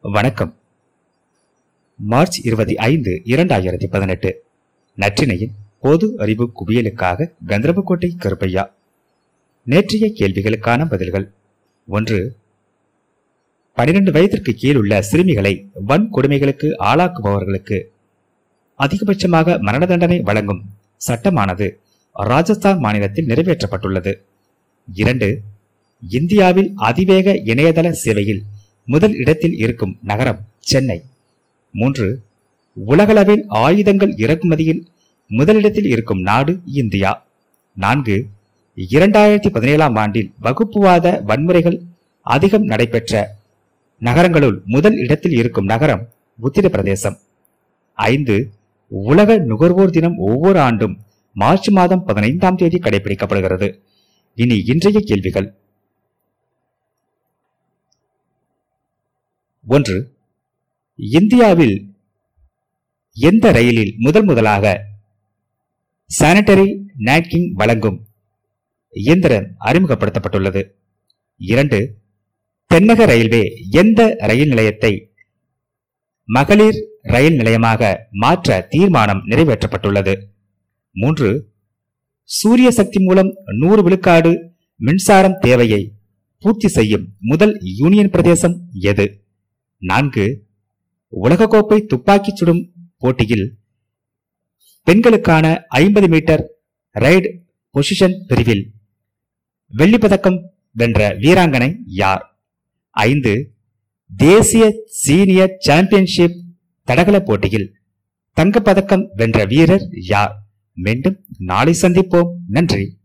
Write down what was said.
வணக்கம். மார்ச் இருபத்தி ஐந்து இரண்டாயிரத்தி பதினெட்டு. நற்றினையின் பொது அறிவு குவியலுக்காக கந்தரவக்கோட்டை கருப்பையா. நேற்றைய கேள்விகளுக்கான பதில்கள். ஒன்று பனிரெண்டு வயதிற்கு கீழ் உள்ள சிறுமிகளை வன்கொடுமைகளுக்கு ஆளாக்குபவர்களுக்கு அதிகபட்சமாக மரண தண்டனை வழங்கும் சட்டமானது ராஜஸ்தான் மாநிலத்தில் நிறைவேற்றப்பட்டுள்ளது. இரண்டு இந்தியாவில் அதிவேக இணையதள சேவையில் முதல் இடத்தில் இருக்கும் நகரம் சென்னை. மூன்று உலகளவில் ஆயுதங்கள் இறக்குமதியில் முதலிடத்தில் இருக்கும் நாடு இந்தியா. நான்கு இரண்டாயிரத்தி பதினேழாம் ஆண்டில் வகுப்புவாத வன்முறைகள் அதிகம் நடைபெற்ற நகரங்களுள் முதல் இடத்தில் இருக்கும் நகரம் உத்தரப்பிரதேசம். ஐந்து உலக நுகர்வோர் தினம் ஒவ்வொரு ஆண்டும் மார்ச் மாதம் பதினைந்தாம் தேதி கடைபிடிக்கப்படுகிறது. இனி இன்றைய கேள்விகள். ஒன்று இந்தியாவில் எந்த ரயிலில் முதல் முதலாக சானிட்டரி நாப்கின் வழங்கும் இயந்திரம் அறிமுகப்படுத்தப்பட்டுள்ளது? இரண்டு தென்னக ரயில்வே எந்த ரயில் நிலையத்தை மகளிர் ரயில் நிலையமாக மாற்ற தீர்மானம் நிறைவேற்றப்பட்டுள்ளது? மூன்று சூரிய சக்தி மூலம் நூறு விழுக்காடு மின்சாரம் தேவையை பூர்த்தி செய்யும் முதல் யூனியன் பிரதேசம் எது? நான்கு உலகக்கோப்பை துப்பாக்கி சுடும் போட்டியில் பெண்களுக்கான ஐம்பது மீட்டர் ரைடு பொசிஷன் பிரிவில் வெள்ளிப்பதக்கம் வென்ற வீராங்கனை யார்? ஐந்து தேசிய சீனியர் சாம்பியன்ஷிப் தடகள போட்டியில் தங்கப்பதக்கம் வென்ற வீரர் யார்? மீண்டும் நாளை சந்திப்போம். நன்றி.